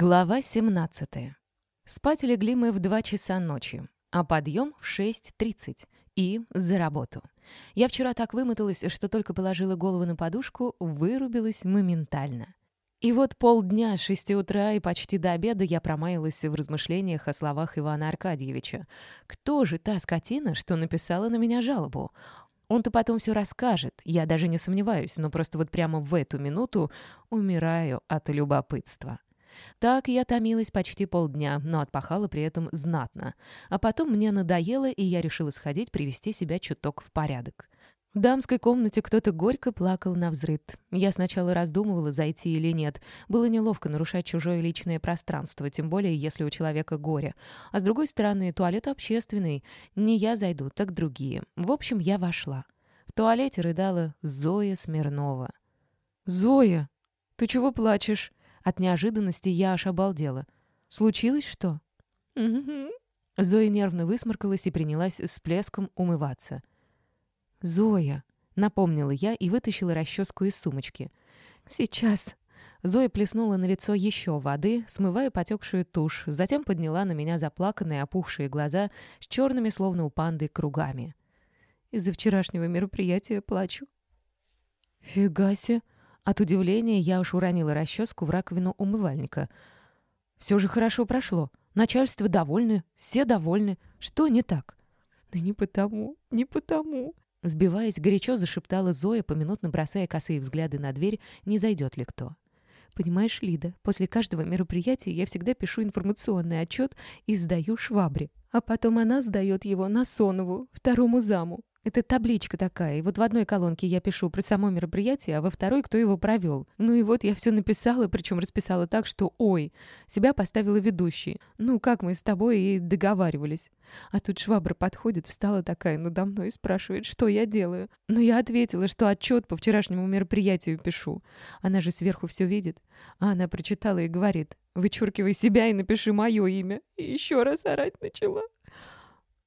Глава 17. Спать легли мы в 2 часа ночи, а подъем в 6.30 и за работу. Я вчера так вымоталась, что только положила голову на подушку, вырубилась моментально. И вот полдня с 6 утра и почти до обеда я промаялась в размышлениях о словах Ивана Аркадьевича. Кто же та скотина, что написала на меня жалобу? Он-то потом все расскажет, я даже не сомневаюсь, но просто вот прямо в эту минуту умираю от любопытства. Так я томилась почти полдня, но отпахала при этом знатно. А потом мне надоело, и я решила сходить привести себя чуток в порядок. В дамской комнате кто-то горько плакал на взрыд. Я сначала раздумывала, зайти или нет. Было неловко нарушать чужое личное пространство, тем более, если у человека горе. А с другой стороны, туалет общественный. Не я зайду, так другие. В общем, я вошла. В туалете рыдала Зоя Смирнова. «Зоя, ты чего плачешь?» От неожиданности я аж обалдела. «Случилось что?» Зоя нервно высморкалась и принялась с плеском умываться. «Зоя!» — напомнила я и вытащила расческу из сумочки. «Сейчас!» Зоя плеснула на лицо еще воды, смывая потекшую тушь, затем подняла на меня заплаканные опухшие глаза с черными, словно у панды, кругами. «Из-за вчерашнего мероприятия плачу». «Фига себе!» От удивления я уж уронила расческу в раковину умывальника. Все же хорошо прошло. Начальство довольны, все довольны. Что не так? Да не потому, не потому. Сбиваясь, горячо зашептала Зоя, поминутно бросая косые взгляды на дверь, не зайдет ли кто. «Понимаешь, Лида, после каждого мероприятия я всегда пишу информационный отчет и сдаю швабре. А потом она сдает его на Сонову, второму заму. Это табличка такая, и вот в одной колонке я пишу про само мероприятие, а во второй, кто его провел. Ну и вот я все написала, причем расписала так, что «Ой», себя поставила ведущей. Ну, как мы с тобой и договаривались. А тут швабра подходит, встала такая надо мной и спрашивает, что я делаю. Ну, я ответила, что отчет по вчерашнему мероприятию пишу. Она же сверху все видит. А она прочитала и говорит, вычеркивай себя и напиши мое имя. И еще раз орать начала.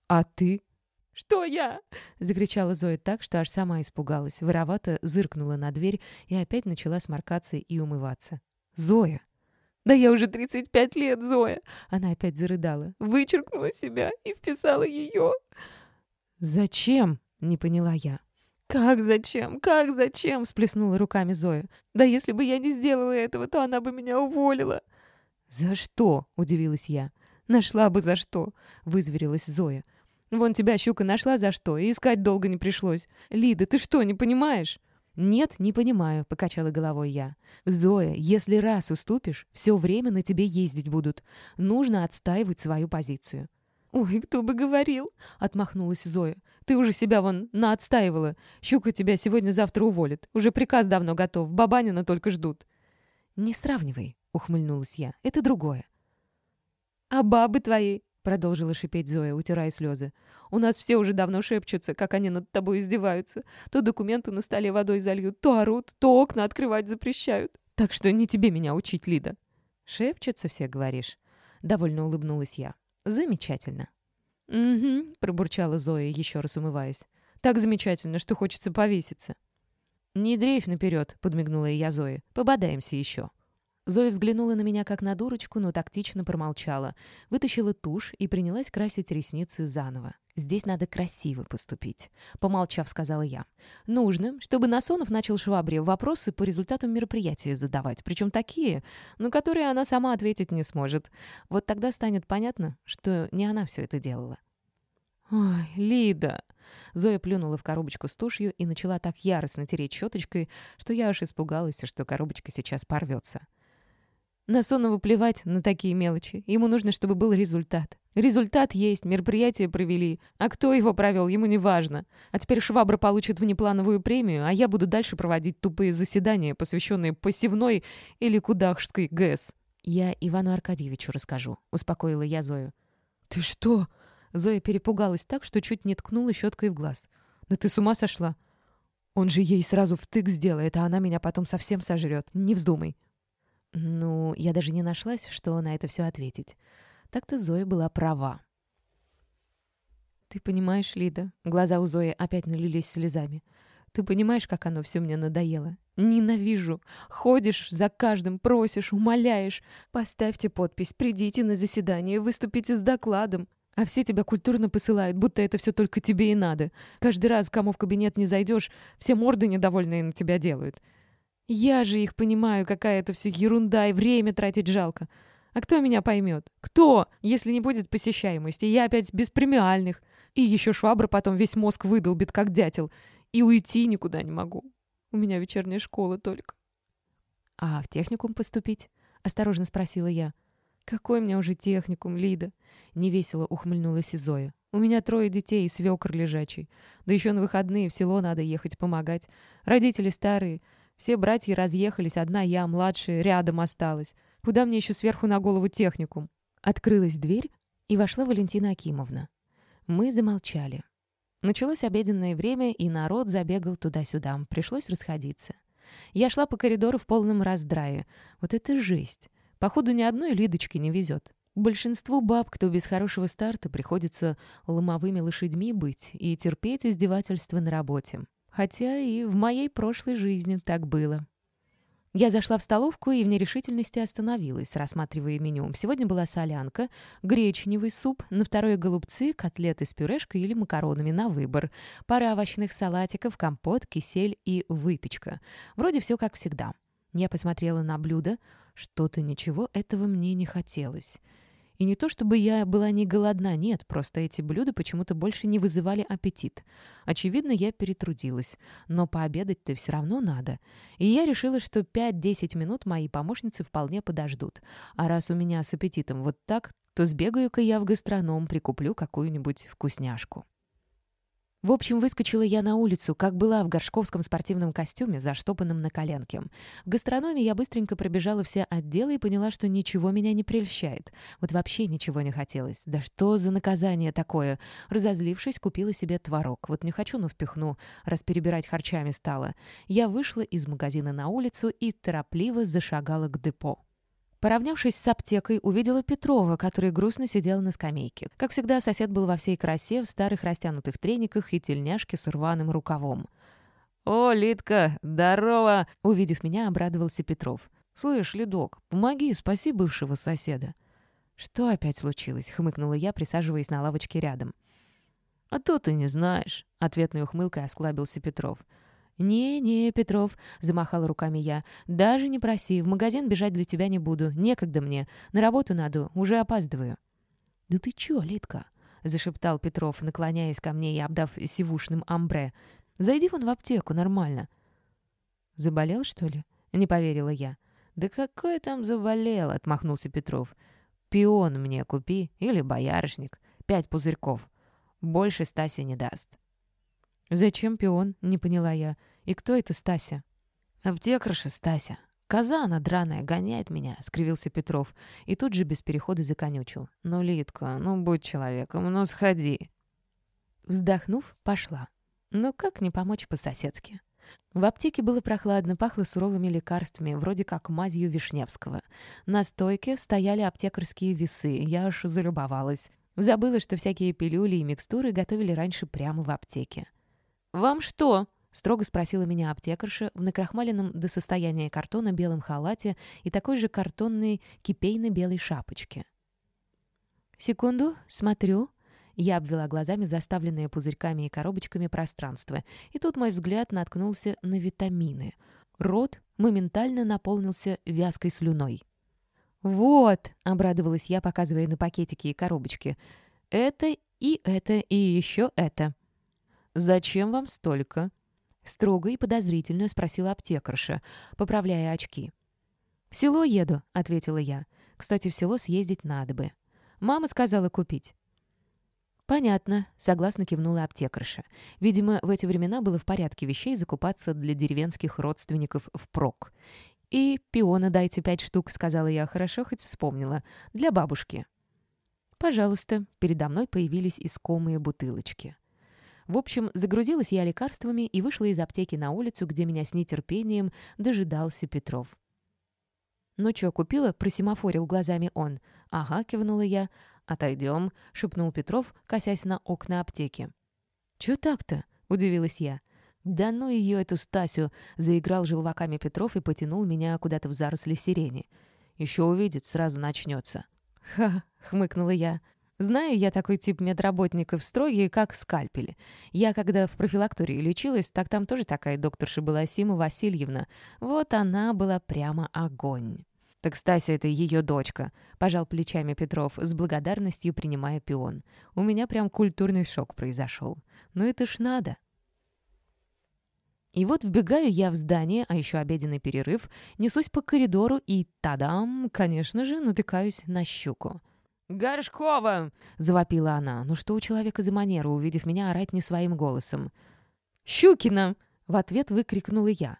«А ты?» «Что я?» — закричала Зоя так, что аж сама испугалась. Воровато зыркнула на дверь и опять начала сморкаться и умываться. «Зоя!» «Да я уже 35 лет, Зоя!» Она опять зарыдала. «Вычеркнула себя и вписала ее!» «Зачем?» — не поняла я. «Как зачем? Как зачем?» — всплеснула руками Зоя. «Да если бы я не сделала этого, то она бы меня уволила». «За что?» — удивилась я. «Нашла бы за что!» — вызверилась Зоя. Вон тебя щука нашла за что, и искать долго не пришлось. Лида, ты что, не понимаешь?» «Нет, не понимаю», — покачала головой я. «Зоя, если раз уступишь, все время на тебе ездить будут. Нужно отстаивать свою позицию». «Ой, кто бы говорил!» — отмахнулась Зоя. «Ты уже себя вон наотстаивала. Щука тебя сегодня-завтра уволит. Уже приказ давно готов. Бабанина только ждут». «Не сравнивай», — ухмыльнулась я. «Это другое». «А бабы твои Продолжила шипеть Зоя, утирая слезы. «У нас все уже давно шепчутся, как они над тобой издеваются. То документы на столе водой зальют, то орут, то окна открывать запрещают. Так что не тебе меня учить, Лида». «Шепчутся все, говоришь?» Довольно улыбнулась я. «Замечательно». «Угу», — пробурчала Зоя, еще раз умываясь. «Так замечательно, что хочется повеситься». «Не дрейф наперед», — подмигнула я Зое. «Пободаемся еще». Зоя взглянула на меня как на дурочку, но тактично промолчала. Вытащила тушь и принялась красить ресницы заново. «Здесь надо красиво поступить», — помолчав, сказала я. «Нужно, чтобы Насонов начал Швабре вопросы по результатам мероприятия задавать, причем такие, на которые она сама ответить не сможет. Вот тогда станет понятно, что не она все это делала». «Ой, Лида!» Зоя плюнула в коробочку с тушью и начала так яростно тереть щеточкой, что я аж испугалась, что коробочка сейчас порвется. На Сонову плевать на такие мелочи. Ему нужно, чтобы был результат. Результат есть, мероприятие провели. А кто его провел, ему не важно. А теперь Швабра получит внеплановую премию, а я буду дальше проводить тупые заседания, посвященные посевной или кудахской ГЭС. «Я Ивану Аркадьевичу расскажу», — успокоила я Зою. «Ты что?» Зоя перепугалась так, что чуть не ткнула щеткой в глаз. «Да ты с ума сошла? Он же ей сразу втык сделает, а она меня потом совсем сожрет. Не вздумай». Ну, я даже не нашлась, что на это все ответить. Так-то Зоя была права. «Ты понимаешь, Лида?» Глаза у Зои опять налились слезами. Ты понимаешь, как оно все мне надоело? Ненавижу. Ходишь за каждым, просишь, умоляешь. Поставьте подпись, придите на заседание, выступите с докладом. А все тебя культурно посылают, будто это все только тебе и надо. Каждый раз, кому в кабинет не зайдешь, все морды недовольные на тебя делают. Я же их понимаю, какая это все ерунда, и время тратить жалко. А кто меня поймет? Кто, если не будет посещаемости? Я опять без премиальных. И еще швабра потом весь мозг выдолбит, как дятел. И уйти никуда не могу. У меня вечерняя школа только. «А в техникум поступить?» — осторожно спросила я. «Какой мне уже техникум, Лида?» — невесело ухмыльнулась Зоя. «У меня трое детей и свекр лежачий. Да еще на выходные в село надо ехать помогать. Родители старые. Все братья разъехались, одна я, младшая, рядом осталась. Куда мне еще сверху на голову техникум?» Открылась дверь, и вошла Валентина Акимовна. Мы замолчали. Началось обеденное время, и народ забегал туда-сюда. Пришлось расходиться. Я шла по коридору в полном раздрае. Вот это жесть. Походу, ни одной Лидочки не везет. Большинству баб, кто без хорошего старта, приходится ломовыми лошадьми быть и терпеть издевательства на работе. Хотя и в моей прошлой жизни так было. Я зашла в столовку и в нерешительности остановилась, рассматривая меню. Сегодня была солянка, гречневый суп, на второе голубцы, котлеты с пюрешкой или макаронами на выбор, пара овощных салатиков, компот, кисель и выпечка. Вроде все как всегда. Я посмотрела на блюдо. Что-то ничего этого мне не хотелось. И не то чтобы я была не голодна, нет, просто эти блюда почему-то больше не вызывали аппетит. Очевидно, я перетрудилась, но пообедать-то все равно надо. И я решила, что 5-10 минут мои помощницы вполне подождут. А раз у меня с аппетитом вот так, то сбегаю-ка я в гастроном, прикуплю какую-нибудь вкусняшку. В общем, выскочила я на улицу, как была в горшковском спортивном костюме, заштопанном на коленке. В гастрономе я быстренько пробежала все отделы и поняла, что ничего меня не прельщает. Вот вообще ничего не хотелось. Да что за наказание такое? Разозлившись, купила себе творог. Вот не хочу, но впихну, раз перебирать харчами стала. Я вышла из магазина на улицу и торопливо зашагала к депо. Поравнявшись с аптекой, увидела Петрова, который грустно сидел на скамейке. Как всегда, сосед был во всей красе, в старых растянутых трениках и тельняшке с рваным рукавом. «О, Литка, здорово!» Увидев меня, обрадовался Петров. «Слышь, Лидок, помоги, спаси бывшего соседа». «Что опять случилось?» — хмыкнула я, присаживаясь на лавочке рядом. «А то ты не знаешь», — ответной ухмылкой осклабился Петров. «Не-не, Петров», — замахала руками я, — «даже не проси, в магазин бежать для тебя не буду, некогда мне, на работу надо, уже опаздываю». «Да ты чё, Литка?» — зашептал Петров, наклоняясь ко мне и обдав сивушным амбре. «Зайди вон в аптеку, нормально». «Заболел, что ли?» — не поверила я. «Да какой там заболел?» — отмахнулся Петров. «Пион мне купи или боярышник. Пять пузырьков. Больше Стася не даст». «Зачем пион?» — не поняла я. «И кто это Стася?» «Аптекарша Стася. Коза она драная, гоняет меня», — скривился Петров. И тут же без перехода законючил. «Ну, Литка, ну будь человеком, ну сходи». Вздохнув, пошла. Но как не помочь по-соседски? В аптеке было прохладно, пахло суровыми лекарствами, вроде как мазью Вишневского. На стойке стояли аптекарские весы, я аж залюбовалась. Забыла, что всякие пилюли и микстуры готовили раньше прямо в аптеке. «Вам что?» — строго спросила меня аптекарша в накрахмаленном до состояния картона белом халате и такой же картонной кипейно-белой шапочке. «Секунду, смотрю». Я обвела глазами заставленные пузырьками и коробочками пространство, и тут мой взгляд наткнулся на витамины. Рот моментально наполнился вязкой слюной. «Вот!» — обрадовалась я, показывая на пакетики и коробочки. «Это и это, и еще это». «Зачем вам столько?» Строго и подозрительно спросила аптекарша, поправляя очки. «В село еду», — ответила я. «Кстати, в село съездить надо бы. Мама сказала купить». «Понятно», — согласно кивнула аптекарша. Видимо, в эти времена было в порядке вещей закупаться для деревенских родственников впрок. «И пиона дайте пять штук», — сказала я, хорошо хоть вспомнила. «Для бабушки». «Пожалуйста». Передо мной появились искомые бутылочки. В общем, загрузилась я лекарствами и вышла из аптеки на улицу, где меня с нетерпением дожидался Петров. «Ну чё, купила?» — просимофорил глазами он. «Ага», — кивнула я. «Отойдем», — шепнул Петров, косясь на окна аптеки. «Чё так-то?» — удивилась я. «Да ну ее, эту Стасю!» — заиграл желваками Петров и потянул меня куда-то в заросли сирени. «Еще увидит, сразу начнется». «Ха!» — хмыкнула я. «Знаю я такой тип медработников, строгие, как скальпели. Я, когда в профилактории лечилась, так там тоже такая докторша была Сима Васильевна. Вот она была прямо огонь». «Так Стася — это ее дочка», — пожал плечами Петров, с благодарностью принимая пион. «У меня прям культурный шок произошел. Ну это ж надо». И вот вбегаю я в здание, а еще обеденный перерыв, несусь по коридору и, тадам, конечно же, натыкаюсь на щуку. «Горшкова!» — завопила она. Ну что у человека за манера, увидев меня, орать не своим голосом? «Щукина!» — в ответ выкрикнула я.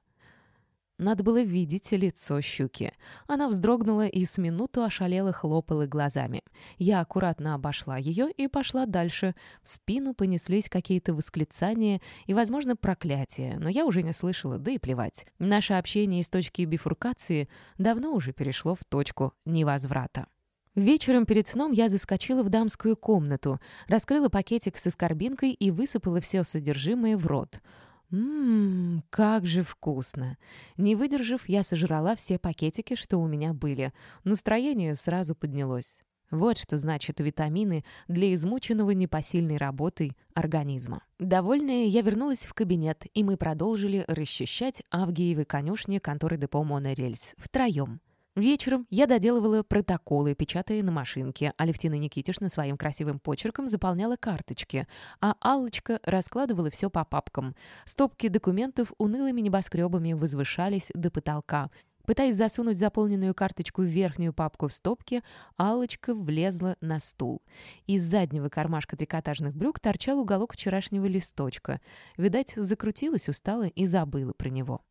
Надо было видеть лицо щуки. Она вздрогнула и с минуту ошалела хлопала глазами. Я аккуратно обошла ее и пошла дальше. В спину понеслись какие-то восклицания и, возможно, проклятия, но я уже не слышала, да и плевать. Наше общение из точки бифуркации давно уже перешло в точку невозврата. Вечером перед сном я заскочила в дамскую комнату, раскрыла пакетик с аскорбинкой и высыпала все содержимое в рот — Ммм, как же вкусно! Не выдержав, я сожрала все пакетики, что у меня были. Настроение сразу поднялось. Вот что значит витамины для измученного непосильной работой организма. Довольная, я вернулась в кабинет, и мы продолжили расчищать Авгиевы конюшни конторы депо «Монорельс» втроем. Вечером я доделывала протоколы, печатая на машинке, а Левтина Никитишна своим красивым почерком заполняла карточки, а Аллочка раскладывала все по папкам. Стопки документов унылыми небоскребами возвышались до потолка. Пытаясь засунуть заполненную карточку в верхнюю папку в стопке, Аллочка влезла на стул. Из заднего кармашка трикотажных брюк торчал уголок вчерашнего листочка. Видать, закрутилась, устала и забыла про него.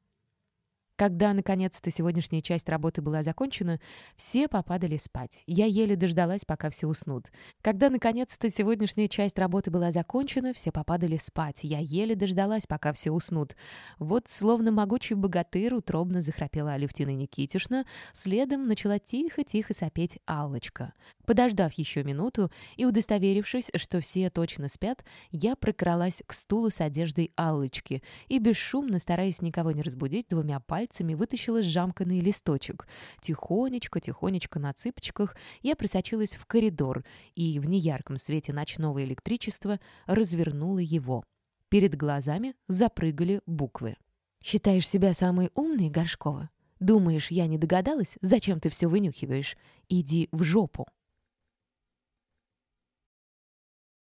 Когда, наконец-то, сегодняшняя часть работы была закончена, все попадали спать. Я еле дождалась, пока все уснут. Когда, наконец-то, сегодняшняя часть работы была закончена, все попадали спать. Я еле дождалась, пока все уснут. Вот, словно могучий богатырь, утробно захрапела Алевтина Никитишна, следом начала тихо-тихо сопеть Аллочка. Подождав еще минуту и удостоверившись, что все точно спят, я прокралась к стулу с одеждой Аллочки и, бесшумно, стараясь никого не разбудить, двумя пальцами пальцами вытащила сжамканный листочек. Тихонечко-тихонечко на цыпочках я просочилась в коридор и в неярком свете ночного электричества развернула его. Перед глазами запрыгали буквы. «Считаешь себя самой умной, Горшкова? Думаешь, я не догадалась, зачем ты все вынюхиваешь? Иди в жопу!»